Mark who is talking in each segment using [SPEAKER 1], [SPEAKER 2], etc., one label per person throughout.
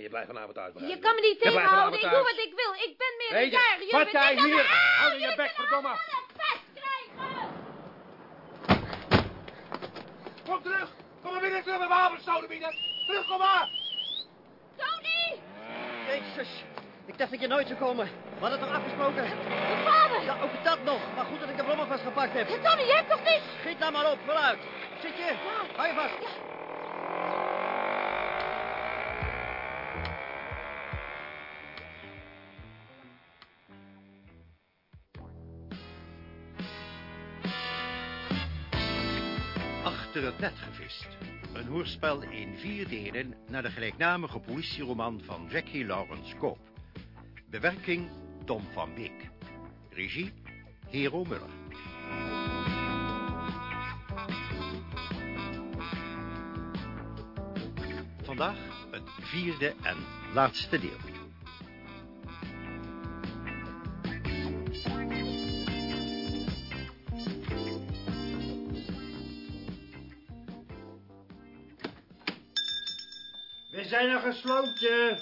[SPEAKER 1] En je blijft vanavond uitbreiden.
[SPEAKER 2] Je kan me niet tegenhouden. Ik doe wat ik wil. Ik ben meer
[SPEAKER 1] Nee,
[SPEAKER 2] een jaar. Je
[SPEAKER 1] wat jij
[SPEAKER 2] niet aan
[SPEAKER 1] hier? Hou je bek, verdomme. Kom terug! Kom maar binnen terug met mijn havenstoten bieden! Terug, kom maar!
[SPEAKER 2] Tony!
[SPEAKER 3] Jezus, ik dacht dat je nooit zou komen. We hadden toch afgesproken?
[SPEAKER 2] De vader!
[SPEAKER 3] Ja, ook dat nog. Maar goed dat ik de blommen vastgepakt heb.
[SPEAKER 2] Tony, je hebt toch niets?
[SPEAKER 3] Schiet nou maar op, vooruit. Zit je? Hou je vast.
[SPEAKER 4] Het net gevist. Een hoorspel in vier delen naar de gelijknamige politieroman van Jackie Lawrence Koop. Bewerking Tom van Beek. Regie Hero Muller. Vandaag het vierde en laatste deel.
[SPEAKER 5] Er gesloten.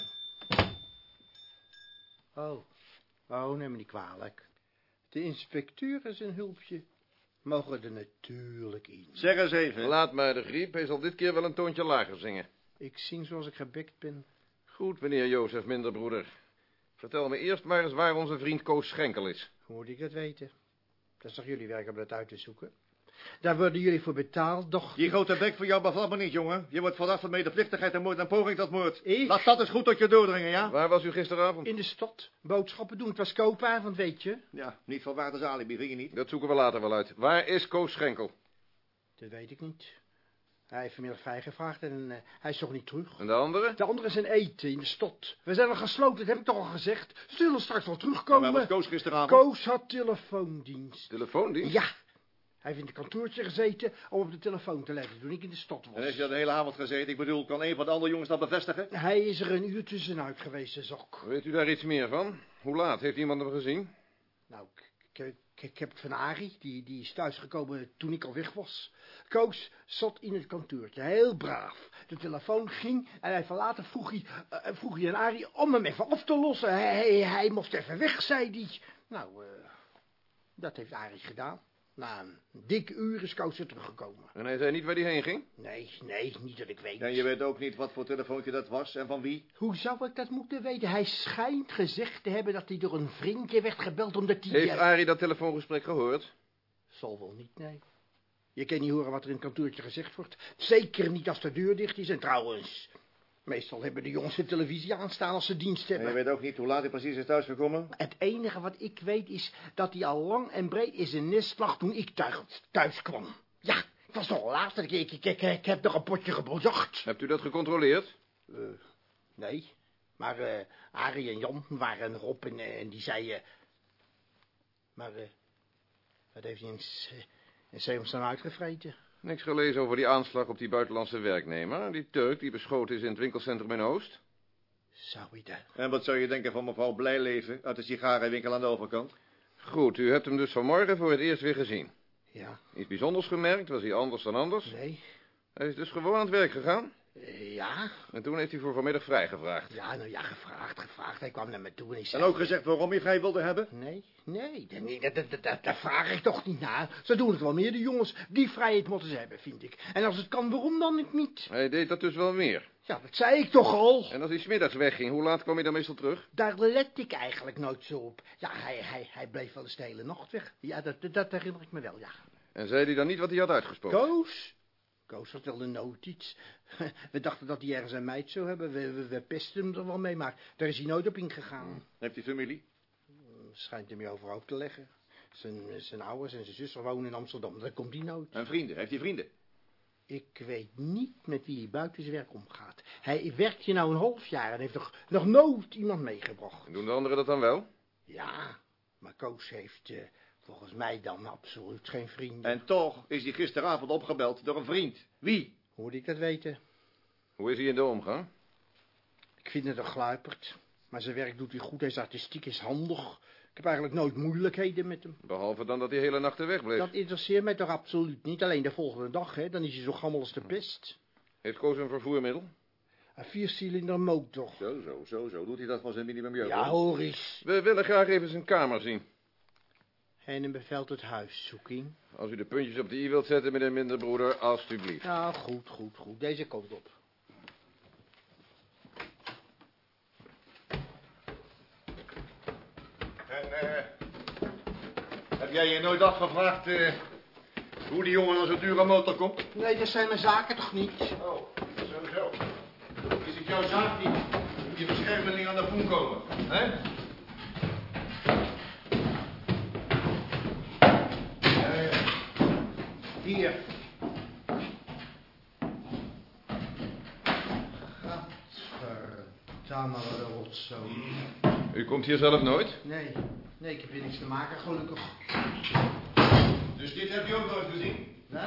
[SPEAKER 5] Oh, oh, neem me niet kwalijk. De inspecteur is een hulpje. Mogen er natuurlijk in.
[SPEAKER 6] Zeg eens even.
[SPEAKER 7] Laat maar de griep, hij zal dit keer wel een toontje lager zingen.
[SPEAKER 5] Ik zing zoals ik gebekt ben.
[SPEAKER 7] Goed, meneer Jozef Minderbroeder. Vertel me eerst maar eens waar onze vriend Koos Schenkel is.
[SPEAKER 5] Hoe moet ik dat weten? Dat is toch jullie werk om dat uit te zoeken? Daar worden jullie voor betaald, doch...
[SPEAKER 6] Die grote bek voor jou bevalt me niet, jongen. Je wordt verdacht van medeplichtigheid en moord en poging tot moord.
[SPEAKER 5] Ik?
[SPEAKER 6] Laat dat eens goed tot je doordringen, ja?
[SPEAKER 7] Waar was u gisteravond?
[SPEAKER 5] In de stad. Boodschappen doen. Het was koopavond, weet je.
[SPEAKER 6] Ja, niet van waarde alibi, vind je niet?
[SPEAKER 7] Dat zoeken we later wel uit. Waar is Koos Schenkel?
[SPEAKER 5] Dat weet ik niet. Hij heeft vanmiddag vrijgevraagd en eh, hij is toch niet terug.
[SPEAKER 7] En de andere?
[SPEAKER 5] De andere is een eten in de stad. We zijn al gesloten, dat heb ik toch al gezegd. Ze zullen straks wel
[SPEAKER 6] En
[SPEAKER 5] terugkomen.
[SPEAKER 6] waar was Koos gisteravond?
[SPEAKER 5] Koos had telefoondienst.
[SPEAKER 7] Telefoondienst?
[SPEAKER 5] Ja. Hij heeft in het kantoortje gezeten om op de telefoon te letten toen ik in de stad
[SPEAKER 6] En
[SPEAKER 5] was.
[SPEAKER 6] heeft je dat de hele avond gezeten? Ik bedoel, kan een van de andere jongens dat bevestigen?
[SPEAKER 5] Hij is er een uur tussenuit geweest, de zok.
[SPEAKER 7] Weet u daar iets meer van? Hoe laat? Heeft iemand hem gezien?
[SPEAKER 5] Nou, ik, heb het van Arie, die, die is thuisgekomen toen ik al weg was. Koos zat in het kantoortje, heel braaf. De telefoon ging en hij later vroeg hij, eh, vroeg hij aan Arie om hem even op te lossen. Hij, hij, hij moest even weg, zei hij. Nou, eh, dat heeft Arie gedaan. Na een dik uur is weer teruggekomen.
[SPEAKER 7] En hij zei niet waar hij heen ging?
[SPEAKER 5] Nee, nee, niet dat ik weet.
[SPEAKER 6] En je weet ook niet wat voor telefoontje dat was en van wie?
[SPEAKER 5] Hoe zou ik dat moeten weten? Hij schijnt gezegd te hebben dat hij door een vriendje werd gebeld omdat hij...
[SPEAKER 7] Heeft Arie dat telefoongesprek gehoord?
[SPEAKER 5] Zal wel niet, nee. Je kan niet horen wat er in het kantoortje gezegd wordt. Zeker niet als de deur dicht is. En trouwens, meestal hebben de jongens de televisie aanstaan als ze dienst
[SPEAKER 6] En
[SPEAKER 5] hebben.
[SPEAKER 6] je weet ook niet hoe laat hij precies is thuisgekomen?
[SPEAKER 5] Het enige wat ik weet is dat hij al lang en breed in zijn nest lag toen ik thuis, thuis kwam. Ja, het was nog laat. Ik, ik, ik, ik, ik heb nog een potje gebiljacht.
[SPEAKER 7] Hebt u dat gecontroleerd?
[SPEAKER 5] Nee, maar eh Arie en Jan waren erop en, eh, en die zeiden... Maar eh, wat heeft hij in, in Zeemstaan uitgevreten?
[SPEAKER 7] Niks gelezen over die aanslag op die buitenlandse werknemer. Die Turk die beschoten is in het winkelcentrum in Oost.
[SPEAKER 5] Zou hij dat?
[SPEAKER 6] En wat zou je denken van mevrouw Blijleven uit de sigarenwinkel aan de overkant?
[SPEAKER 7] Goed, u hebt hem dus vanmorgen voor het eerst weer gezien.
[SPEAKER 5] Ja,
[SPEAKER 7] Iets bijzonders gemerkt? Was hij anders dan anders?
[SPEAKER 5] nee.
[SPEAKER 7] Hij is dus gewoon aan het werk gegaan.
[SPEAKER 5] Ja,
[SPEAKER 7] En toen heeft hij voor vanmiddag vrijgevraagd.
[SPEAKER 5] ja, nou ja, gevraagd, gevraagd. Hij kwam naar me toe en ik
[SPEAKER 6] En
[SPEAKER 5] zei...
[SPEAKER 6] ook gezegd waarom je vrij wilde hebben?
[SPEAKER 5] Nee, nee, dat, dat, dat, dat, daar vraag ik toch niet naar. Ze doen het wel meer, de jongens. Die vrijheid moeten ze hebben, vind ik. En als het kan, waarom dan niet?
[SPEAKER 7] Hij deed dat dus wel meer.
[SPEAKER 5] Ja, dat zei ik toch al.
[SPEAKER 7] En als hij smiddags wegging, hoe laat kwam hij dan meestal terug?
[SPEAKER 5] Daar let ik eigenlijk nooit zo op. Ja, hij, hij, hij bleef wel eens de hele nacht weg. Ja, dat, dat, dat herinner ik me wel, ja.
[SPEAKER 7] En zei hij dan niet wat hij had uitgesproken?
[SPEAKER 5] Koos? Koos wel een notitie. We dachten dat hij ergens een meid zou hebben. We, we, we pesten hem er wel mee, maar daar is hij nooit op ingegaan.
[SPEAKER 6] Heeft hij familie?
[SPEAKER 5] Schijnt hem je overhoop te leggen. Zijn, zijn ouders en zijn zuster wonen in Amsterdam. Daar komt hij nooit.
[SPEAKER 6] En vrienden? Heeft hij vrienden?
[SPEAKER 5] Ik weet niet met wie hij buiten zijn werk omgaat. Hij werkt hier nou een half jaar en heeft nog, nog nooit iemand meegebracht.
[SPEAKER 7] Doen de anderen dat dan wel?
[SPEAKER 5] Ja, maar Koos heeft eh, volgens mij dan absoluut geen vrienden.
[SPEAKER 6] En toch is hij gisteravond opgebeld door een vriend. Wie?
[SPEAKER 5] Hoe moet ik dat weten?
[SPEAKER 7] Hoe is hij in de omgang?
[SPEAKER 5] Ik vind het een gluiperd. Maar zijn werk doet hij goed, hij is artistiek, is handig. Ik heb eigenlijk nooit moeilijkheden met hem.
[SPEAKER 7] Behalve dan dat hij hele nachten wegbleef.
[SPEAKER 5] Dat interesseert mij toch absoluut niet. Alleen de volgende dag, hè, dan is hij zo gammel als de pest.
[SPEAKER 7] Heeft Koos een vervoermiddel?
[SPEAKER 5] Een viercilinder motor.
[SPEAKER 6] Zo, zo, zo, zo. Doet hij dat van zijn minimum
[SPEAKER 5] Ja, hoor eens.
[SPEAKER 7] We willen graag even zijn kamer zien.
[SPEAKER 5] Heinen bevelt het huiszoeking.
[SPEAKER 7] Als u de puntjes op de i wilt zetten, meneer Minderbroeder, alstublieft.
[SPEAKER 5] Nou, goed, goed, goed. Deze kant op.
[SPEAKER 6] En, eh... heb jij je nooit afgevraagd, eh... hoe die jongen aan zo'n dure motor komt?
[SPEAKER 5] Nee, dat zijn mijn zaken toch niet?
[SPEAKER 6] Oh, zo, zo. Is het jouw zaak niet? Moet je beschermeling aan de poen komen, hè? Ja, ja. Hier.
[SPEAKER 5] Gadverdamme, wat een rotzooi.
[SPEAKER 7] U komt hier zelf nooit?
[SPEAKER 5] Nee, nee, ik heb hier niks te maken, gelukkig.
[SPEAKER 6] Dus dit heb je ook nooit gezien?
[SPEAKER 5] Wat?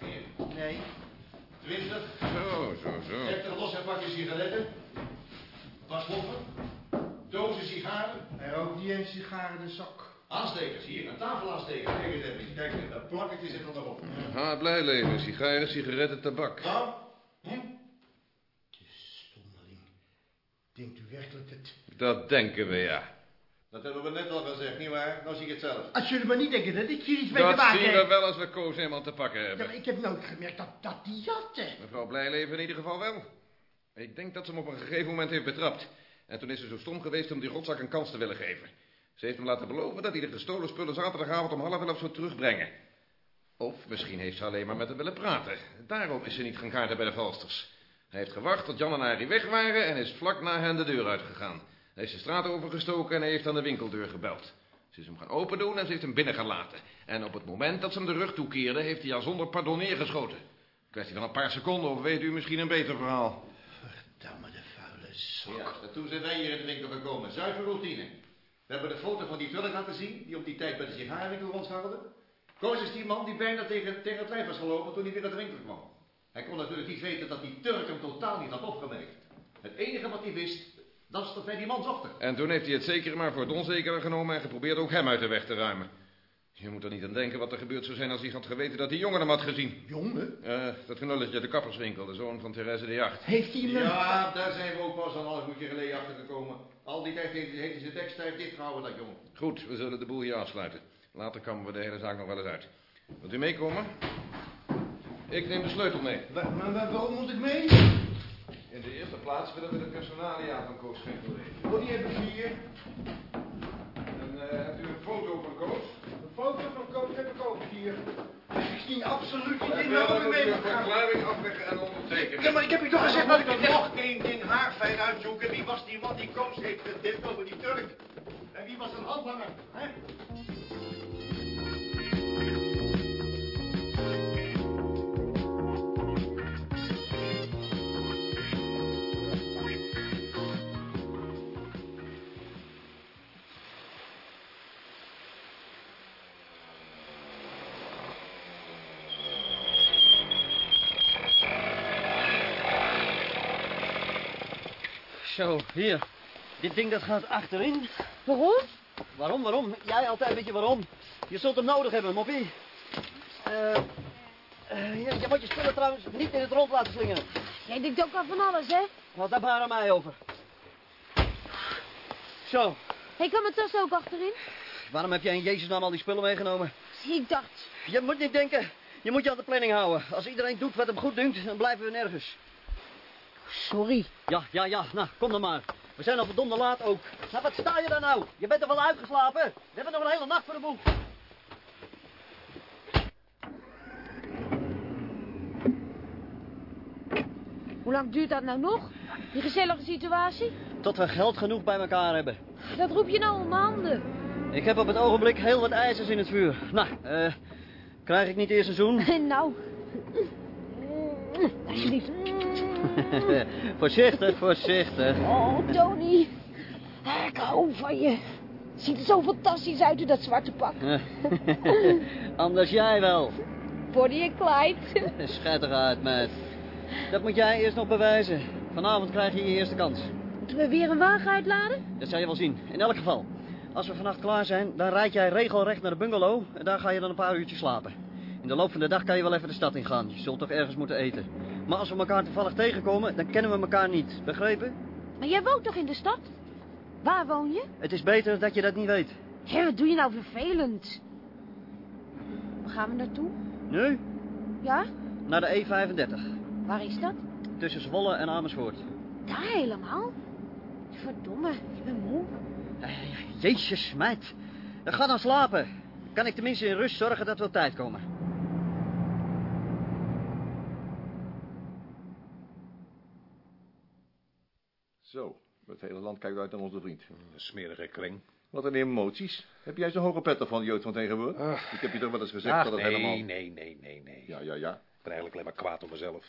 [SPEAKER 6] Hier.
[SPEAKER 5] Nee.
[SPEAKER 6] Twintig.
[SPEAKER 7] Zo, zo, zo.
[SPEAKER 6] Heftig los en pakje sigaretten. Wasloffen. Dozen sigaren.
[SPEAKER 5] Hij rookt niet eens sigaren in de zak.
[SPEAKER 6] Aanstekers, hier, een tafelaansteker. Kijk eens even. Kijk, dat plakketje zit er nog op.
[SPEAKER 7] Ha, blij leven. Sigaren, sigaretten, tabak.
[SPEAKER 6] Nou? Hm?
[SPEAKER 5] De stommeling. Denkt u werkelijk dat...
[SPEAKER 7] Dat denken we, ja.
[SPEAKER 6] Dat hebben we net al gezegd, nietwaar? Nou zie ik het zelf.
[SPEAKER 5] Als jullie maar niet denken dat ik hier iets mee te
[SPEAKER 7] Dat
[SPEAKER 5] maken
[SPEAKER 7] zien we
[SPEAKER 5] heb.
[SPEAKER 7] wel als we Koos eenmaal te pakken
[SPEAKER 5] Ja,
[SPEAKER 7] hebben.
[SPEAKER 5] maar ik heb nooit gemerkt dat, dat die jatte.
[SPEAKER 7] Mevrouw Blijleven in ieder geval wel. Ik denk dat ze hem op een gegeven moment heeft betrapt. En toen is ze zo stom geweest om die rotzak een kans te willen geven. Ze heeft hem laten beloven dat hij de gestolen spullen zaterdagavond om half elf zou terugbrengen. Of misschien heeft ze alleen maar met hem willen praten. Daarom is ze niet gaan kaarten bij de valsters. Hij heeft gewacht tot Jan en Arie weg waren en is vlak na hen de deur uitgegaan. Hij is de straat overgestoken en hij heeft aan de winkeldeur gebeld. Ze is hem gaan opendoen en ze heeft hem binnengelaten. En op het moment dat ze hem de rug toekeerde, heeft hij haar zonder pardon neergeschoten. Kwestie van een paar seconden, of weet u misschien een beter verhaal?
[SPEAKER 5] Verdamme de vuile zak.
[SPEAKER 6] Ja, en toen zijn wij hier in de winkel gekomen. Zuiver routine. We hebben de foto van die Turk laten zien, die op die tijd bij de sigarenwinkel rondscharrelde. Koos is die man die bijna tegen, tegen het lijf was gelopen toen hij weer naar de winkel kwam. Hij kon natuurlijk niet weten dat die Turk hem totaal niet had opgemerkt. Het enige wat hij wist, is dat wij die man zochten.
[SPEAKER 7] En toen heeft hij het zekere maar voor het onzekere genomen en geprobeerd ook hem uit de weg te ruimen. Je moet er niet aan denken wat er gebeurd zou zijn als hij had geweten dat die jongen hem had gezien.
[SPEAKER 5] Jongen,
[SPEAKER 7] Eh, dat knulletje uit de kapperswinkel, de zoon van Therese de Jacht.
[SPEAKER 5] heeft hij hem...
[SPEAKER 6] Ja, daar zijn we ook pas een half uurtje geleden achter gekomen. Al die tijd heeft heeft hij zijn tekst stijf dichtgehouden, dat jongen.
[SPEAKER 7] Goed, we zullen de boel hier afsluiten. Later komen we de hele zaak nog wel eens uit. Wilt u meekomen? Ik neem de sleutel mee.
[SPEAKER 5] Maar, maar waarom moet ik mee?
[SPEAKER 7] In de eerste plaats willen we de personalia van Koos Schenkel weten.
[SPEAKER 5] Oh, die heb ik hier.
[SPEAKER 7] En eh, hebt u een foto van Koos?
[SPEAKER 5] Foto van Koos heb ik ook hier. Ik zie absoluut niet in waarom ik mee
[SPEAKER 7] moet u
[SPEAKER 5] gaan.
[SPEAKER 7] verklaring afleggen en ondertekenen.
[SPEAKER 5] Ja, maar ik heb je toch gezegd dat ik...
[SPEAKER 6] nog één ding haarfijn uitzoeken. Wie was die man die Koos heeft getipt over die Turk? En wie was een handlanger? Hè?
[SPEAKER 3] Zo, hier. Dit ding dat gaat achterin.
[SPEAKER 2] Waarom?
[SPEAKER 3] Waarom, waarom? Jij altijd weet je waarom. Je zult hem nodig hebben, moppie. Eh, eh, je, je moet je spullen trouwens niet in het rond laten slingeren.
[SPEAKER 2] Jij denkt ook al van alles, hè?
[SPEAKER 3] Wat daar maar aan mij over. Zo,
[SPEAKER 2] Ik kan mijn tas ook achterin.
[SPEAKER 3] waarom heb jij in Jezus naam al die spullen meegenomen?
[SPEAKER 2] Ik dacht,
[SPEAKER 3] Je moet niet denken. Je moet je aan de planning houden. Als iedereen doet wat hem goed dunkt, dan blijven we nergens.
[SPEAKER 2] Sorry.
[SPEAKER 3] Ja, ja, ja. Nou, kom dan maar. We zijn al verdomde laat ook. Nou, wat sta je daar nou? Je bent er wel uitgeslapen. We hebben nog een hele nacht voor de boek.
[SPEAKER 2] Hoe lang duurt dat nou nog? Die gezellige situatie?
[SPEAKER 3] Tot we geld genoeg bij elkaar hebben.
[SPEAKER 2] Dat roep je nou om handen.
[SPEAKER 3] Ik heb op het ogenblik heel wat ijzers in het vuur. Nou, eh, krijg ik niet eerst een zoen?
[SPEAKER 2] nou. Alsjeblieft.
[SPEAKER 3] voorzichtig, voorzichtig.
[SPEAKER 2] Oh, Tony. Ik hou van je. Ziet er zo fantastisch uit in dat zwarte pak.
[SPEAKER 3] Anders jij wel.
[SPEAKER 2] Bonnie en Clyde.
[SPEAKER 3] Schattig uit, meid. Dat moet jij eerst nog bewijzen. Vanavond krijg je je eerste kans.
[SPEAKER 2] Moeten we weer een wagen uitladen?
[SPEAKER 3] Dat zal je wel zien. In elk geval. Als we vannacht klaar zijn, dan rijd jij regelrecht naar de bungalow en daar ga je dan een paar uurtjes slapen. In de loop van de dag kan je wel even de stad ingaan. Je zult toch ergens moeten eten. Maar als we elkaar toevallig tegenkomen, dan kennen we elkaar niet. Begrepen?
[SPEAKER 2] Maar jij woont toch in de stad? Waar woon je?
[SPEAKER 3] Het is beter dat je dat niet weet.
[SPEAKER 2] Hé, wat doe je nou vervelend? Waar gaan we naartoe?
[SPEAKER 3] Nu?
[SPEAKER 2] Ja?
[SPEAKER 3] Naar de E35.
[SPEAKER 2] Waar is dat?
[SPEAKER 3] Tussen Zwolle en Amersfoort.
[SPEAKER 2] Daar helemaal? Verdomme, ik ben moe.
[SPEAKER 3] Jezus, meid. Dan ga dan slapen. Kan ik tenminste in rust zorgen dat we op tijd komen.
[SPEAKER 6] Zo, het hele land kijkt uit naar onze vriend.
[SPEAKER 1] Een smerige kring.
[SPEAKER 6] Wat een emoties. Heb jij zo'n hoge pet van Jood van tegenwoordig?
[SPEAKER 1] Ach.
[SPEAKER 6] Ik heb je toch wel eens gezegd
[SPEAKER 1] Ach,
[SPEAKER 6] dat het
[SPEAKER 1] nee,
[SPEAKER 6] helemaal...
[SPEAKER 1] nee, nee, nee, nee.
[SPEAKER 6] Ja, ja, ja.
[SPEAKER 1] Ik ben eigenlijk alleen maar kwaad op mezelf.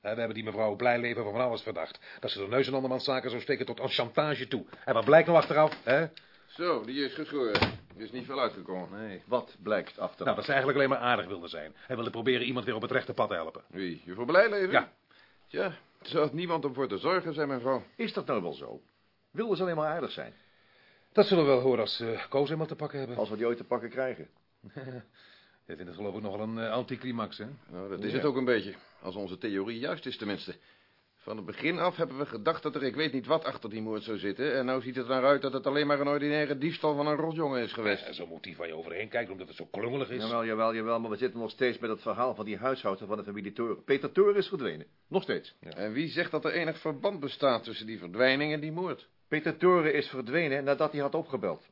[SPEAKER 1] Hè, We hebben die mevrouw Blijleven van van alles verdacht. Dat ze de neus in andermans zaken zou steken tot aan chantage toe. En wat blijkt nou achteraf? Hè?
[SPEAKER 7] Zo, die is geschoren. Er is niet veel uitgekomen.
[SPEAKER 1] Nee.
[SPEAKER 6] Wat blijkt achteraf?
[SPEAKER 1] Nou, dat ze eigenlijk alleen maar aardig wilde zijn. Hij wilde proberen iemand weer op het rechte pad te helpen.
[SPEAKER 7] Wie, juffrouw Blijleven?
[SPEAKER 1] Ja.
[SPEAKER 7] Ja, er had niemand om voor te zorgen, zei mijn vrouw.
[SPEAKER 6] Is dat nou wel zo? Wilden ze alleen maar aardig zijn?
[SPEAKER 1] Dat zullen we wel horen als uh, Koos eenmaal te pakken hebben.
[SPEAKER 6] Als we die ooit te pakken krijgen.
[SPEAKER 1] Je vindt het geloof ik nogal een uh, anticlimax, hè?
[SPEAKER 7] Nou, dat is
[SPEAKER 6] Ja.
[SPEAKER 7] het ook een beetje. Als onze theorie juist is tenminste. Van het begin af hebben we gedacht dat er ik weet niet wat achter die moord zou zitten. En nou ziet het er naar uit dat het alleen maar een ordinaire diefstal van een rotjongen is geweest.
[SPEAKER 1] Ja, Zo'n motief waar je overheen kijkt omdat het zo klungelig is.
[SPEAKER 6] Jawel, jawel, jawel, maar we zitten nog steeds met het verhaal van die huishouder van de familie Toren. Peter Toren is verdwenen. Nog steeds.
[SPEAKER 7] En wie zegt dat er enig verband bestaat tussen die verdwijning en die moord?
[SPEAKER 6] Peter Toren is verdwenen nadat hij had opgebeld.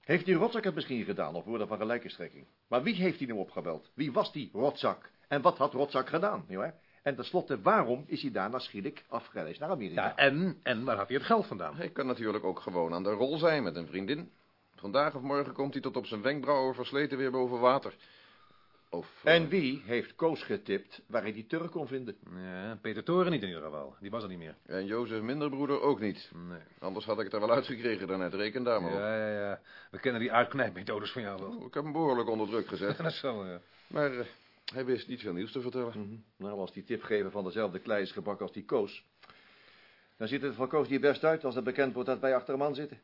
[SPEAKER 6] Heeft die rotzak het misschien gedaan, of woorden van gelijke strekking? Maar wie heeft hij nu opgebeld? Wie was die rotzak? En wat had rotzak gedaan, nietwaar? En tenslotte, waarom is hij daarna schielijk afgereisd naar Amerika?
[SPEAKER 1] Ja, en, en waar had hij het geld vandaan?
[SPEAKER 7] Hij kan natuurlijk ook gewoon aan de rol zijn met een vriendin. Vandaag of morgen komt hij tot op zijn wenkbrauwen versleten weer boven water. Of... eh,
[SPEAKER 6] En wie heeft Koos getipt waar hij die Turk kon vinden?
[SPEAKER 1] Ja, Peter Toren niet in ieder geval. Die was er niet meer.
[SPEAKER 7] En Jozef Minderbroeder ook niet.
[SPEAKER 1] Nee.
[SPEAKER 7] Anders had ik het er wel uitgekregen daarnet. Reken daar maar op.
[SPEAKER 1] Ja, ja, ja. We kennen die uitknijpmethodes van jou wel.
[SPEAKER 7] Ik heb hem behoorlijk onder druk gezet.
[SPEAKER 1] Dat is wel, ja.
[SPEAKER 7] Maar eh, hij wist niet veel nieuws te vertellen.
[SPEAKER 6] Mhm. Nou, als die tipgever van dezelfde klei is gebakken als die Koos... dan ziet het voor Koos niet best uit als het bekend wordt dat wij achter een man zitten.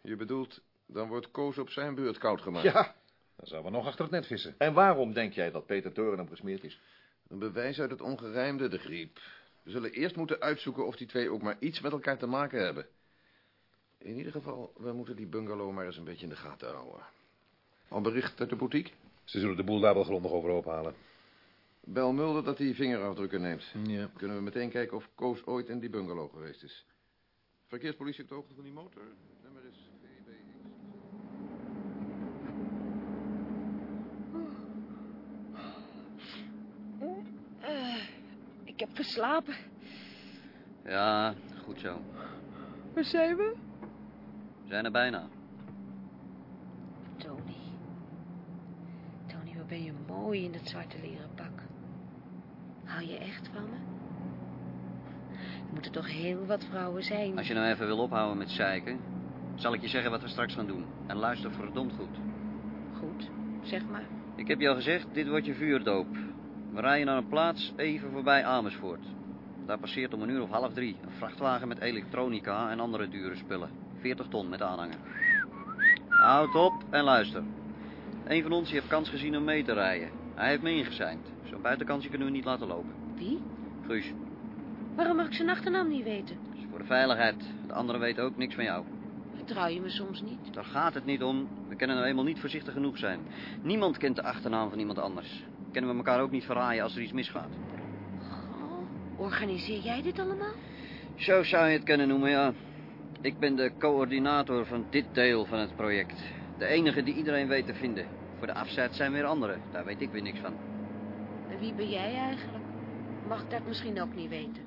[SPEAKER 7] Je bedoelt, dan wordt Koos op zijn beurt koud gemaakt.
[SPEAKER 6] Ja,
[SPEAKER 1] Dan zouden we nog achter het net vissen.
[SPEAKER 6] en waarom denk jij dat Peter Toren hem gesmeerd is?
[SPEAKER 7] Een bewijs uit het ongerijmde, de griep. We zullen eerst moeten uitzoeken of die twee ook maar iets met elkaar te maken hebben. In ieder geval, we moeten die bungalow maar eens een beetje in de gaten houden. Al bericht uit de boutique?
[SPEAKER 1] Ze zullen de boel daar wel grondig over ophalen.
[SPEAKER 7] Bel Mulder dat hij vingerafdrukken neemt.
[SPEAKER 1] Ja.
[SPEAKER 7] Kunnen we meteen kijken of Koos ooit in die bungalow geweest is. Verkeerspolitie op de hoogte van die motor. Nummer is GBX.
[SPEAKER 2] Eh, ik heb geslapen.
[SPEAKER 3] Ja, goed zo.
[SPEAKER 2] Waar zijn we?
[SPEAKER 3] We zijn er bijna.
[SPEAKER 2] Tony. Tony, wat ben je mooi in dat zwarte leren pak. Hou je echt van me? Er moeten toch heel wat vrouwen zijn.
[SPEAKER 3] Als je nou even wil ophouden met zeiken, zal ik je zeggen wat we straks gaan doen. En luister verdomd goed.
[SPEAKER 2] Goed, zeg maar.
[SPEAKER 3] Ik heb je al gezegd, dit wordt je vuurdoop. We rijden naar een plaats even voorbij Amersfoort. Daar passeert om een uur of half drie een vrachtwagen met elektronica en andere dure spullen. 40 ton met aanhanger. Houd op en luister. Een van ons die heeft kans gezien om mee te rijden. Hij heeft me ingezeind. Zo'n buitenkansje kunnen we niet laten lopen.
[SPEAKER 2] Wie?
[SPEAKER 3] Guus,
[SPEAKER 2] Waarom mag ik zijn achternaam niet weten?
[SPEAKER 3] dat is voor de veiligheid. De anderen weten ook niks van jou.
[SPEAKER 2] Vertrouw je me soms niet?
[SPEAKER 3] Daar gaat het niet om. We kunnen nou eenmaal niet voorzichtig genoeg zijn. Niemand kent de achternaam van iemand anders. Kennen we elkaar ook niet verraaien als er iets misgaat.
[SPEAKER 2] Oh, organiseer jij dit allemaal?
[SPEAKER 3] Zo zou je het kunnen noemen, ja. Ik ben de coördinator van dit deel van het project. De enige die iedereen weet te vinden. Voor de afzet zijn weer anderen. Daar weet ik weer niks van.
[SPEAKER 2] Wie ben jij eigenlijk? Mag ik dat misschien ook niet weten?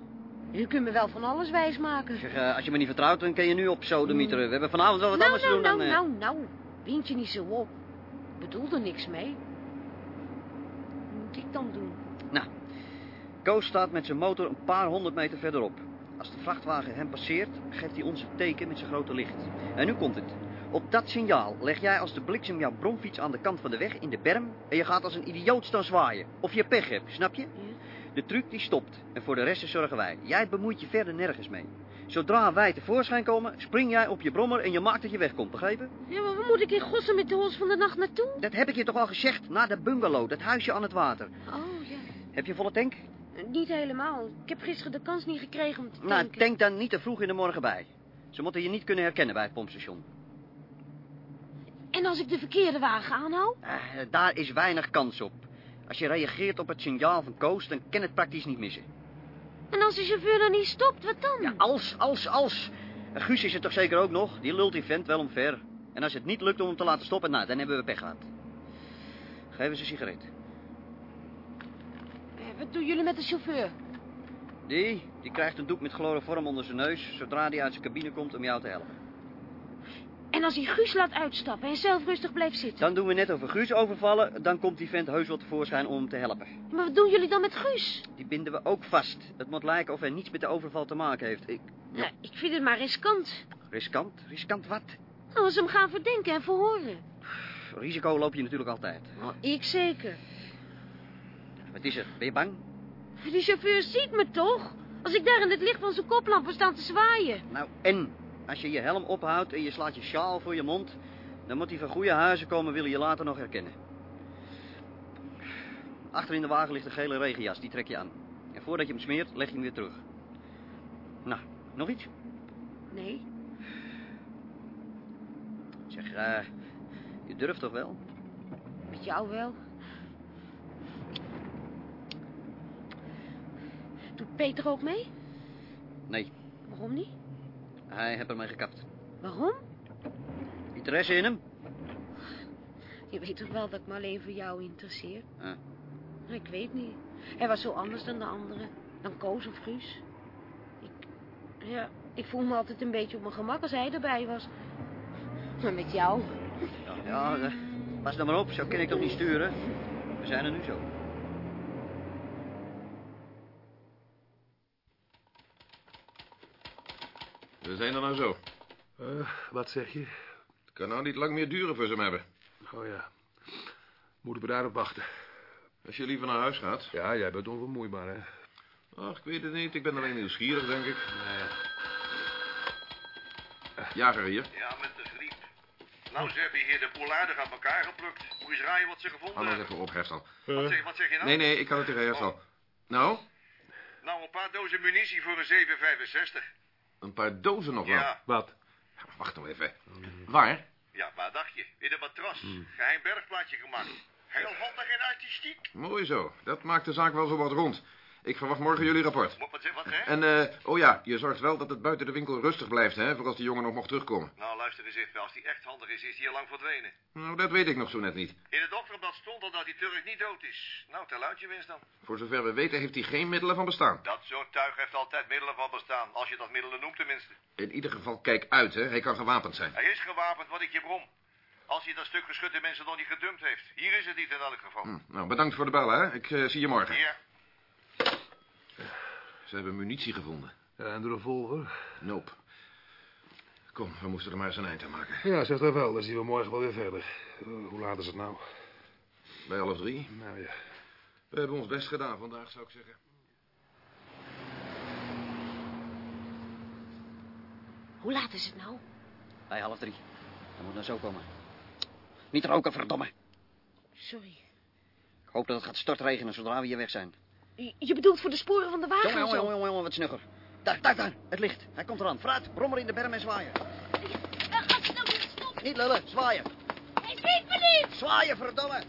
[SPEAKER 2] U kunt me wel van alles wijsmaken.
[SPEAKER 3] Zeg, eh, als je me niet vertrouwt, dan kun je nu op sodemieteren. We hebben vanavond wel wat
[SPEAKER 2] nou,
[SPEAKER 3] anders
[SPEAKER 2] nou,
[SPEAKER 3] te doen
[SPEAKER 2] nou,
[SPEAKER 3] dan... eh,
[SPEAKER 2] nou, nou. Wind je niet zo op. Ik bedoel er niks mee. Wat moet ik dan doen?
[SPEAKER 3] Nou, Koos staat met zijn motor een paar honderd meter verderop. Als de vrachtwagen hem passeert, geeft hij ons een teken met zijn grote licht. En nu komt het. Op dat signaal leg jij als de bliksem jouw bromfiets aan de kant van de weg in de berm... en je gaat als een idioot staan zwaaien. Of je pech hebt, snap je? De truc die stopt. En voor de rest zorgen wij. Jij bemoeit je verder nergens mee. Zodra wij tevoorschijn komen, spring jij op je brommer en je maakt dat je wegkomt, begrepen?
[SPEAKER 2] Ja, maar waar moet ik in godsnaam met de hos van de nacht naartoe?
[SPEAKER 3] Dat heb ik je toch al gezegd, naar de bungalow, dat huisje aan het water.
[SPEAKER 2] Oh, ja.
[SPEAKER 3] Heb je volle tank?
[SPEAKER 2] Niet helemaal. Ik heb gisteren de kans niet gekregen om te
[SPEAKER 3] Nou,
[SPEAKER 2] tanken.
[SPEAKER 3] denk dan niet te vroeg in de morgen bij. Ze moeten je niet kunnen herkennen bij het pompstation.
[SPEAKER 2] En als ik de verkeerde wagen aanhoud?
[SPEAKER 3] Eh, daar is weinig kans op. Als je reageert op het signaal van Koos, dan kan het praktisch niet missen.
[SPEAKER 2] En als de chauffeur dan niet stopt, wat dan?
[SPEAKER 3] Ja, als, als, als. En Guus is het toch zeker ook nog? Die lult die vent wel omver. En als het niet lukt om hem te laten stoppen, nou, dan hebben we pech gehad. Geef eens een sigaret.
[SPEAKER 2] Eh, Wat doen jullie met de chauffeur?
[SPEAKER 3] Die, die krijgt een doek met chloroform onder zijn neus... zodra hij uit zijn cabine komt om jou te helpen.
[SPEAKER 2] En als hij Guus laat uitstappen en zelf rustig blijft zitten?
[SPEAKER 3] Dan doen we net over Guus overvallen... dan komt die vent heus wel tevoorschijn om hem te helpen.
[SPEAKER 2] Maar wat doen jullie dan met Guus?
[SPEAKER 3] Die binden we ook vast. Het moet lijken of hij niets met de overval te maken heeft. Ik...
[SPEAKER 2] Nou, ik vind het maar riskant.
[SPEAKER 3] Riskant? Riskant wat?
[SPEAKER 2] Nou, als ze hem gaan verdenken en verhoren.
[SPEAKER 3] Risico loop je natuurlijk altijd.
[SPEAKER 2] Oh, ik zeker.
[SPEAKER 3] Wat is er? Ben je bang?
[SPEAKER 2] Die chauffeur ziet me toch? Als ik daar in het licht van zijn koplampen sta te zwaaien.
[SPEAKER 3] Nou, en? Als je je helm ophoudt en je slaat je sjaal voor je mond... dan moet hij van goede huizen komen, willen je later nog herkennen. Achter in de wagen ligt een gele regenjas, die trek je aan. En voordat je hem smeert, leg je hem weer terug. Nou, nog iets?
[SPEAKER 2] Nee,
[SPEAKER 3] Zeg, eh, je durft toch wel?
[SPEAKER 2] met jou wel. Doet Peter ook mee?
[SPEAKER 3] Nee,
[SPEAKER 2] Waarom niet?
[SPEAKER 3] Hij heeft ermee gekapt.
[SPEAKER 2] Waarom?
[SPEAKER 3] Interesse in hem?
[SPEAKER 2] Je weet toch wel dat ik me alleen voor jou interesseer?
[SPEAKER 3] Ah.
[SPEAKER 2] Ik weet niet. Hij was zo anders dan de anderen. Dan Koos of Guus. Ik, ja, ik voel me altijd een beetje op mijn gemak als hij erbij was. Maar met jou?
[SPEAKER 3] Ja, ja eh, pas dan maar op, zo kan ik toch niet sturen? We zijn er nu zo.
[SPEAKER 7] We zijn er nou zo.
[SPEAKER 1] Eh, wat zeg je?
[SPEAKER 7] Het kan nou niet lang meer duren voor ze hem hebben.
[SPEAKER 1] Oh ja. Moeten we daarop wachten?
[SPEAKER 7] Als je liever naar huis gaat.
[SPEAKER 1] Ja, jij bent onvermoeibaar, hè?
[SPEAKER 7] Ach, ik weet het niet. Ik ben alleen nieuwsgierig, denk ik.
[SPEAKER 1] Nee.
[SPEAKER 7] Jager hier.
[SPEAKER 6] Ja, met de griep. Nou, ze hebben hier de boel aardig aan elkaar geplukt. Moet je eens raaien wat ze gevonden
[SPEAKER 7] Hou nou
[SPEAKER 6] hebben.
[SPEAKER 7] even op, Herstal.
[SPEAKER 6] Wat zeg, wat zeg je nou?
[SPEAKER 7] Nee, nee, ik kan het tegen Herstal. Nou,
[SPEAKER 6] Nou, een paar dozen munitie voor een 765.
[SPEAKER 7] Een paar dozen nog wel.
[SPEAKER 6] Ja,
[SPEAKER 1] Wat?
[SPEAKER 7] Ja, Wacht nou even. Waar?
[SPEAKER 6] ja, waar dacht je? In de matras. Geheim bergplaatje gemaakt. Heel handig en artistiek.
[SPEAKER 7] Mooi zo. Dat maakt de zaak wel zo wat rond. Ik verwacht morgen jullie rapport.
[SPEAKER 6] Wat, hè?
[SPEAKER 7] En, eh, oh ja, je zorgt wel dat het buiten de winkel rustig blijft, hè, voor als die jongen nog mocht terugkomen.
[SPEAKER 6] Nou, luister eens even. Als die echt handig is, is die al lang verdwenen.
[SPEAKER 7] Nou, dat weet ik nog zo net niet.
[SPEAKER 6] In het dokterblad stond al dat die Turk niet dood is. Nou, tel uit je winst dan.
[SPEAKER 7] Voor zover we weten heeft hij geen middelen van bestaan.
[SPEAKER 6] Dat soort tuig heeft altijd middelen van bestaan. Als je dat middelen noemt tenminste.
[SPEAKER 7] In ieder geval, kijk uit, hè. Hij kan gewapend zijn.
[SPEAKER 6] Hij is gewapend, wat ik je brom. Als hij dat stuk geschutte mensen nog niet gedumpt heeft. Hier is het niet in elk geval.
[SPEAKER 7] Hm, Nou, bedankt voor de bellen, hè. Ik eh, zie je morgen.
[SPEAKER 6] Hier.
[SPEAKER 7] Ze hebben munitie gevonden.
[SPEAKER 1] Ja, en de revolver?
[SPEAKER 7] Nope. Kom, we moesten er maar eens een eind aan maken.
[SPEAKER 1] Ja, zeg dat wel. Dan zien we morgen wel weer verder. Eh, hoe laat is het nou?
[SPEAKER 7] Bij half drie.
[SPEAKER 1] Nou ja.
[SPEAKER 7] We hebben ons best gedaan vandaag, zou ik zeggen.
[SPEAKER 2] Hoe laat is het nou?
[SPEAKER 3] Bij half drie. Dat moet nou zo komen. Niet roken, verdomme.
[SPEAKER 2] Sorry.
[SPEAKER 3] Ik hoop dat het gaat stortregenen zodra we hier weg zijn.
[SPEAKER 2] Je, bedoelt voor de sporen van de wagen
[SPEAKER 3] Jongen,
[SPEAKER 2] en
[SPEAKER 3] jongen, jongen, jongen, wat snugger. Daar, daar, daar. Het licht. Hij komt eraan. Vooruit. Brommer in de berm en zwaaien.
[SPEAKER 2] Ja, als het nou niet stopt.
[SPEAKER 3] Niet lullen. Zwaaien.
[SPEAKER 2] Hij ziet me niet!
[SPEAKER 3] Zwaaien, verdomme.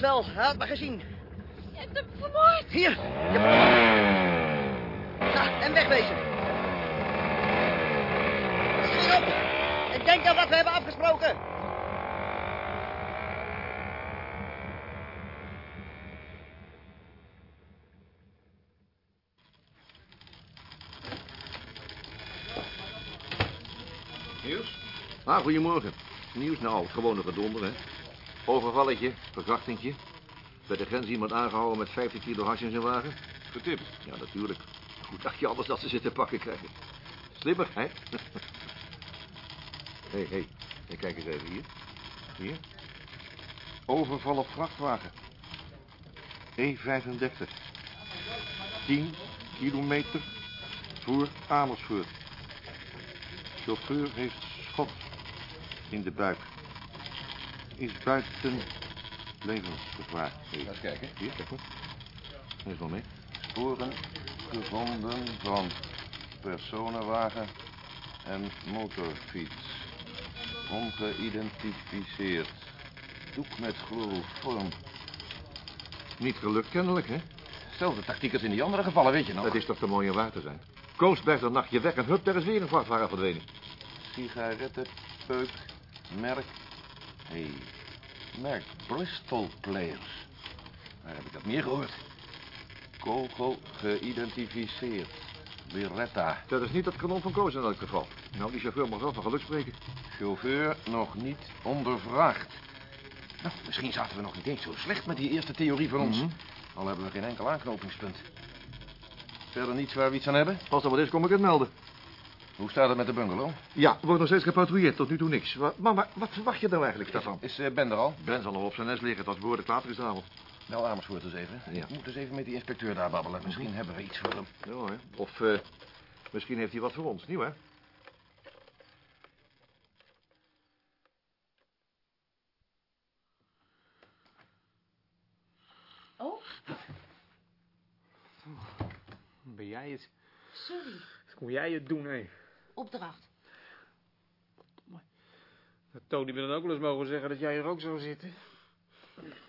[SPEAKER 3] wel. Had maar gezien.
[SPEAKER 2] Je hebt hem vermoord.
[SPEAKER 3] Hier. Je... Ga, en wegwezen. Schiet op. Denk aan wat we hebben afgesproken. Nieuws?
[SPEAKER 6] Ah, goedemorgen. Nieuws nou, het gewone gedonder, hè. Overvalletje, verkrachtingje. Bij de grens iemand aangehouden met 50 kilo hash in zijn wagen.
[SPEAKER 7] Getipt.
[SPEAKER 6] Ja, natuurlijk. Hoe dacht je anders dat ze zitten pakken krijgen? Slimmer, hè? Hé, hé. Hey, kijk eens even hier. Hier. Overval op vrachtwagen. E35. 10 kilometer voor Amersfoort. Chauffeur heeft schot in de buik. Is buiten levensgevaar.
[SPEAKER 7] Eens kijken.
[SPEAKER 6] Hier, kijk maar. Lees maar mee. Sporen gevonden van personenwagen en motorfiets. Ongeïdentificeerd. Doek met chloroform. Niet gelukt kennelijk, hè?
[SPEAKER 7] Zelfde tactiek als in die andere gevallen, weet je nog.
[SPEAKER 6] Dat is toch te mooi om waar te zijn. Koos blijft een nachtje weg en hup, daar is weer een vrachtwagen verdwenen. Sigarettenpeuk, merk... Hé, hey, merk Bristol Players.
[SPEAKER 7] Waar heb ik dat meer gehoord?
[SPEAKER 6] Kogel geïdentificeerd. Beretta. Dat is niet het kanon van Koos in elk geval. Nou, die chauffeur mag wel van geluk spreken. Chauffeur nog niet ondervraagd.
[SPEAKER 7] Nou, misschien zaten we nog niet eens zo slecht met die eerste theorie van ons.
[SPEAKER 6] Mhm.
[SPEAKER 7] Al hebben we geen enkel aanknopingspunt. Verder niets waar we iets aan hebben?
[SPEAKER 6] Als er wat is, kom ik het melden.
[SPEAKER 7] Hoe staat het met de bungalow?
[SPEAKER 6] Ja, wordt nog steeds gepatrouilleerd. Tot nu toe niks. Maar, maar wat verwacht je nou eigenlijk daarvan?
[SPEAKER 7] Is uh, Ben er al?
[SPEAKER 6] Ben zal nog op zijn nest liggen. Het was behoorlijk later gisteravond.
[SPEAKER 7] Bel Amersfoort eens even.
[SPEAKER 6] Ja.
[SPEAKER 7] Ik moet eens even met die inspecteur daar babbelen. Misschien hebben we iets voor hem.
[SPEAKER 6] Ja, hè. Of eh, misschien heeft hij wat voor ons. Nieuw, hè?
[SPEAKER 2] Oh,
[SPEAKER 8] Ben jij het?
[SPEAKER 2] sorry.
[SPEAKER 8] Kon jij het doen, hé?
[SPEAKER 2] Opdracht.
[SPEAKER 8] Dat Tony wil dan ook wel eens mogen zeggen dat jij hier ook zou zitten.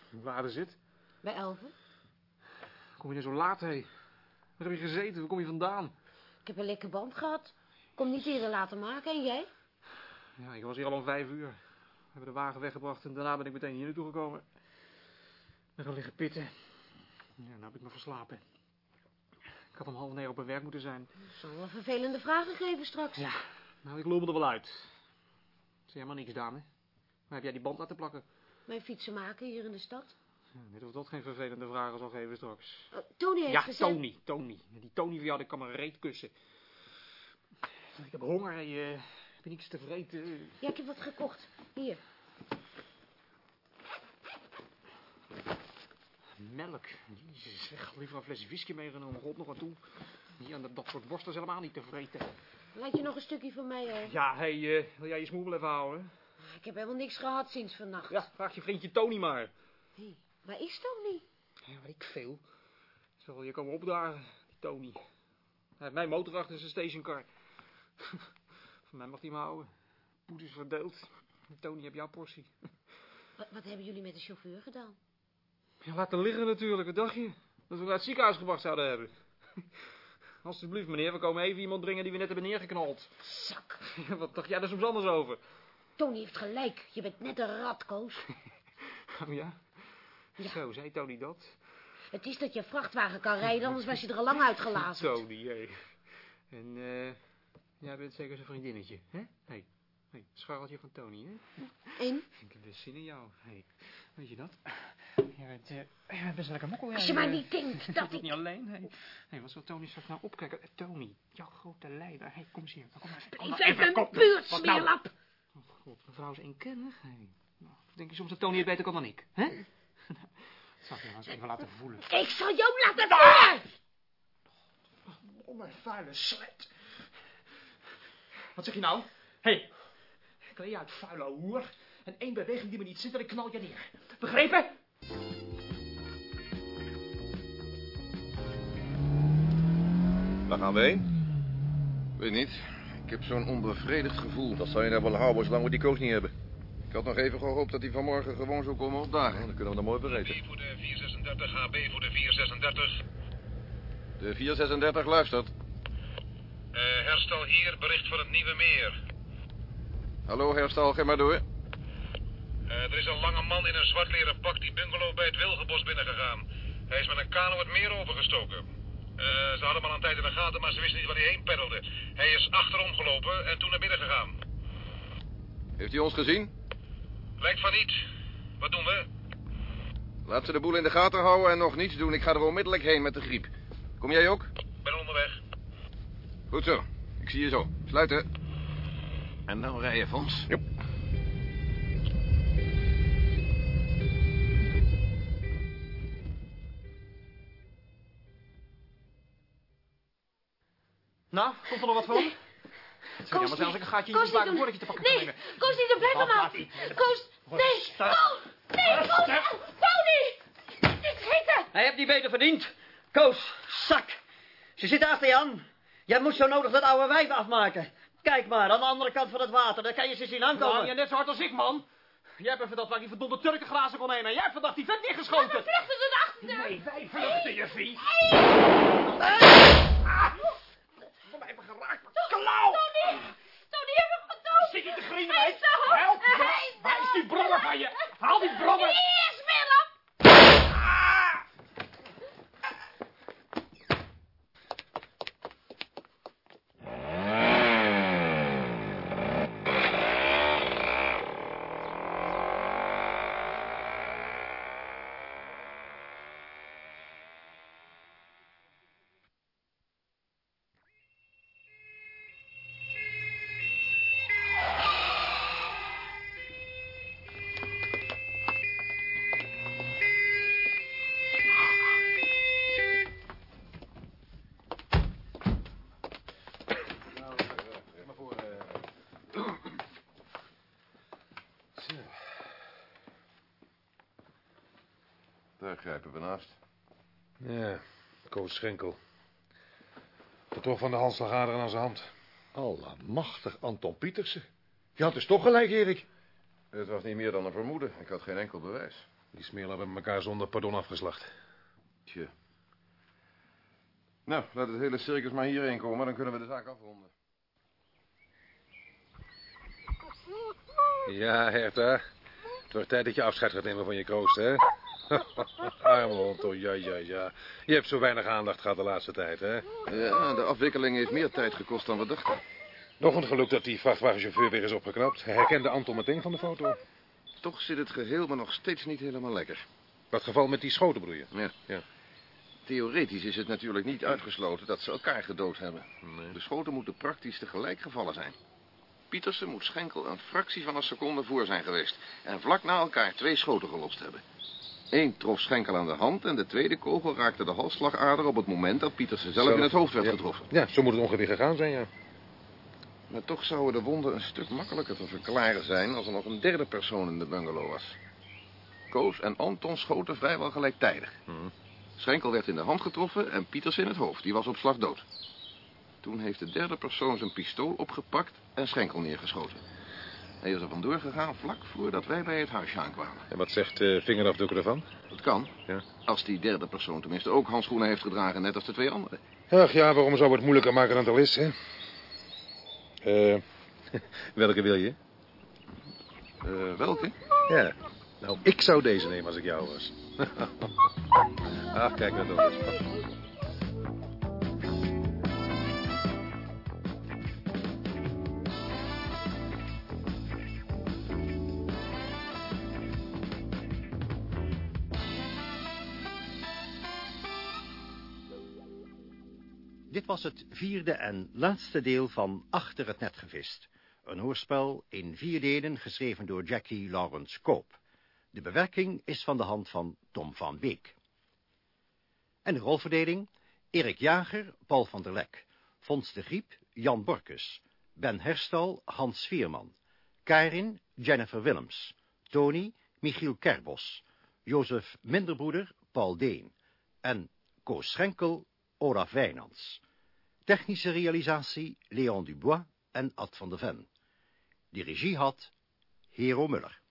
[SPEAKER 8] Laat is het?
[SPEAKER 2] Bij Elven.
[SPEAKER 8] Kom je er zo laat, hé? Waar heb je gezeten? Waar kom je vandaan?
[SPEAKER 2] Ik heb een lekker band gehad. Kom niet eerder laten maken. En jij?
[SPEAKER 8] Ja, ik was hier al om vijf uur. We hebben de wagen weggebracht en daarna ben ik meteen hier naartoe gekomen. Ik ben gaan liggen pitten. Ja, nou heb ik me verslapen. Ik had om half negen op mijn werk moeten zijn.
[SPEAKER 2] Zal wel vervelende vragen geven straks.
[SPEAKER 8] Ja, nou, ik loop er wel uit. Zeg helemaal niks, dame. Waar heb jij die band laten plakken?
[SPEAKER 2] Mijn fietsen maken hier in de stad.
[SPEAKER 8] Ja, net of dat geen vervelende vragen zal geven straks.
[SPEAKER 2] Oh, Tony heeft
[SPEAKER 8] Ja,
[SPEAKER 2] gezegd...
[SPEAKER 8] Tony, Tony. Die Tony van jou, die kan me reet kussen. Ik heb honger, hey, eh, heb je niks te vreten?
[SPEAKER 2] Ja, ik heb wat gekocht. Hier.
[SPEAKER 8] Melk. Jezus, zeg, liever een flesje whisky meegenomen, god nog wat toe. Ja, en dat, soort worsten is helemaal niet te vreten.
[SPEAKER 2] Laat je nog een stukje van mij, hè?
[SPEAKER 8] Ja, hey, eh, wil jij je smoel even houden?
[SPEAKER 2] Ik heb helemaal niks gehad sinds vannacht.
[SPEAKER 8] Ja, vraag je vriendje Tony maar.
[SPEAKER 2] Hé, waar is Tony?
[SPEAKER 8] Ja, weet ik veel. Zal wel je komen opdagen, die Tony. Hij heeft mijn motor achter zijn stationcar. Van mij mag hij me houden. Poed is verdeeld. Tony, heb jouw portie.
[SPEAKER 2] Wat, wat hebben jullie met de chauffeur gedaan?
[SPEAKER 8] Ja, laten liggen natuurlijk, wat dacht je? Dat we naar het ziekenhuis gebracht zouden hebben. Alsjeblieft, meneer, we komen even iemand brengen die we net hebben neergeknald.
[SPEAKER 2] Zak.
[SPEAKER 8] Ja, wat dacht jij er soms anders over?
[SPEAKER 2] Tony heeft gelijk. Je bent net een rat, Koos.
[SPEAKER 8] Oh ja?
[SPEAKER 2] Ja.
[SPEAKER 8] Zo, zei Tony dat?
[SPEAKER 2] Het is dat je vrachtwagen kan rijden, anders was je er al lang uitgelazen.
[SPEAKER 8] Tony, hé. En, eh, jij bent zeker zijn vriendinnetje, hè? Hé, hey. hey, scharreltje van Tony, hè?
[SPEAKER 2] En?
[SPEAKER 8] Ik heb dus zin in jou. Hey, weet je dat? Bent, eh, jij bent best lekker mokkel.
[SPEAKER 2] Als je maar
[SPEAKER 8] eh.
[SPEAKER 2] niet denkt
[SPEAKER 8] Je
[SPEAKER 2] dat ik...
[SPEAKER 8] niet alleen. Hey. hey, wat zal Tony straks nou opkijken? Eh, Tony, jouw grote leider. Hey, kom eens hier. Kom even. Kom even,
[SPEAKER 2] een
[SPEAKER 8] kom.
[SPEAKER 2] buurt,
[SPEAKER 8] Wat nou?
[SPEAKER 2] smeerlap.
[SPEAKER 8] Oh god, mevrouw is eenkennig. Hey. Nou, denk je soms dat Tony het beter kan dan ik? Hè? Dat zal ik je nou eens even laten voelen.
[SPEAKER 2] Ik zal jou laten voelen.
[SPEAKER 8] Oh, mijn vuile slet. Wat zeg je nou? Hé, hey, kleed je uit, vuile hoer. En één beweging die me niet zit en ik knal je neer. Begrepen?
[SPEAKER 6] Waar gaan we heen?
[SPEAKER 7] Weet niet. Ik heb zo'n onbevredigd gevoel.
[SPEAKER 6] Dat zal je nou wel houden zolang we die koos niet hebben.
[SPEAKER 7] Ik had nog even gehoopt dat hij vanmorgen gewoon zou komen opdagen.
[SPEAKER 6] Dan kunnen we dat mooi vergeten.
[SPEAKER 9] voor de 436, HB voor de 436.
[SPEAKER 7] De 436 luistert.
[SPEAKER 9] Eh, herstel hier, bericht van het Nieuwe Meer.
[SPEAKER 7] Hallo, herstal, ga maar door.
[SPEAKER 9] Eh, er is een lange man in een zwart leren pak die bungalow bij het Wilgenbos binnengegaan. Hij is met een kano het meer overgestoken. Eh, ze hadden hem al een tijd in de gaten, maar ze wisten niet waar hij heen peddelde. Hij is achterom gelopen en toen naar binnen gegaan.
[SPEAKER 7] Heeft hij ons gezien?
[SPEAKER 10] Lijkt van niet. Wat doen we?
[SPEAKER 7] Laat ze de boel in de gaten houden en nog niets doen. Ik ga er onmiddellijk heen met de griep. Kom jij ook?
[SPEAKER 10] Ben onderweg.
[SPEAKER 7] Goed zo. Ik zie je zo. Sluiten. En nou rijden, Fons.
[SPEAKER 6] Yep.
[SPEAKER 8] Nou, komt er nog wat van? Het zou jammer zijn als ik een gaatje in je buik een bordetje te pakken kan
[SPEAKER 2] Nee,
[SPEAKER 8] nemen.
[SPEAKER 2] Koos niet, dan blijf maar af. Koos, nee. Oh, nee, Koos. Tony. Het is hitte.
[SPEAKER 3] Hij hebt die beter verdiend. Koos, zak. Ze zit achter je aan. Jij moet zo nodig dat oude wijf afmaken. Kijk maar, aan de andere kant van het water. Daar kan je ze zien aankomen.
[SPEAKER 8] Nou, je net zo hard als ik, man. Jij hebt even dat waar die verdomde Turken glazen kon nemen. En jij hebt vandaag die vet neergeschoten.
[SPEAKER 2] Vluchten ze naar achteren.
[SPEAKER 8] Nee, wij vluchten, je vie. Voor mij hebben geraakt. Klauw!
[SPEAKER 2] Tony, Tony, heb hem
[SPEAKER 8] te grienen,
[SPEAKER 2] Hij
[SPEAKER 8] meid? Help Waar is die brommer van je? Haal die brommer!
[SPEAKER 2] Hier is Willem.
[SPEAKER 6] Daar grijpen we naast.
[SPEAKER 1] Ja, Koos Schenkel. Toch van de handslagader aan zijn hand.
[SPEAKER 6] Allemachtig Anton Pietersen. Je had dus toch gelijk, Erik.
[SPEAKER 7] Het was niet meer dan een vermoeden. Ik had geen enkel bewijs.
[SPEAKER 1] Die smeerlap hebben elkaar zonder pardon afgeslacht.
[SPEAKER 7] Tje. Nou, laat het hele circus maar hierheen komen, dan kunnen we de zaak afronden.
[SPEAKER 1] Ja, Herta. Het wordt tijd dat je afscheid gaat nemen van je kroost, hè? Arme hond, oh, ja, ja, ja. Je hebt zo weinig aandacht gehad de laatste tijd, hè?
[SPEAKER 7] Ja, de afwikkeling heeft meer tijd gekost dan we dachten.
[SPEAKER 1] Nog een geluk dat die vrachtwagenchauffeur weer is opgeknapt. Hij herkende Anton meteen van de foto.
[SPEAKER 7] Toch zit het geheel me nog steeds niet helemaal lekker.
[SPEAKER 1] Dat geval met die schoten, bedoel je?
[SPEAKER 7] Ja.
[SPEAKER 1] Ja.
[SPEAKER 7] Theoretisch is het natuurlijk niet uitgesloten dat ze elkaar gedood hebben.
[SPEAKER 1] Nee.
[SPEAKER 7] De schoten moeten praktisch tegelijk gevallen zijn. Pietersen moet Schenkel een fractie van een seconde voor zijn geweest... en vlak na elkaar twee schoten gelost hebben. Eén trof Schenkel aan de hand en de tweede kogel raakte de halsslagader... op het moment dat Pietersen
[SPEAKER 1] zelf,
[SPEAKER 7] in het hoofd werd
[SPEAKER 1] ja.
[SPEAKER 7] getroffen.
[SPEAKER 1] Ja, zo moet het ongeveer gegaan zijn, ja.
[SPEAKER 7] Maar toch zouden de wonden een stuk makkelijker te verklaren zijn... als er nog een derde persoon in de bungalow was. Koos en Anton schoten vrijwel gelijktijdig.
[SPEAKER 1] Mhm.
[SPEAKER 7] Schenkel werd in de hand getroffen en Pieters in het hoofd. Die was op slag dood. Toen heeft de derde persoon zijn pistool opgepakt en Schenkel neergeschoten. Hij is er vandoor gegaan vlak voordat wij bij het huisje aankwamen.
[SPEAKER 1] En wat zegt de vingerafdrukker ervan?
[SPEAKER 7] Dat kan,
[SPEAKER 1] Ja.
[SPEAKER 7] als die derde persoon tenminste ook handschoenen heeft gedragen... net als de twee anderen.
[SPEAKER 1] Ach ja, waarom zou het moeilijker maken dan het al is, hè? Eh, welke wil je?
[SPEAKER 7] Eh, welke?
[SPEAKER 1] Ja. Nou, ik zou deze nemen als ik jou was. Ach, kijk naar dat.
[SPEAKER 4] Dit was het vierde en laatste deel van Achter het net gevist. Een hoorspel in vier delen geschreven door Jackie Lawrence Koop. De bewerking is van de hand van Tom van Beek. En de rolverdeling? Erik Jager, Paul van der Lek. Fons de Griep, Jan Borkus. Ben Herstal, Hans Vierman. Karin, Jennifer Willems. Tony, Michiel Kerbos. Jozef Minderbroeder, Paul Deen. En Koos Schenkel, Olaf Wijnands. Technische realisatie Leon Dubois en Ad van der Ven. Die regie had Hero Muller.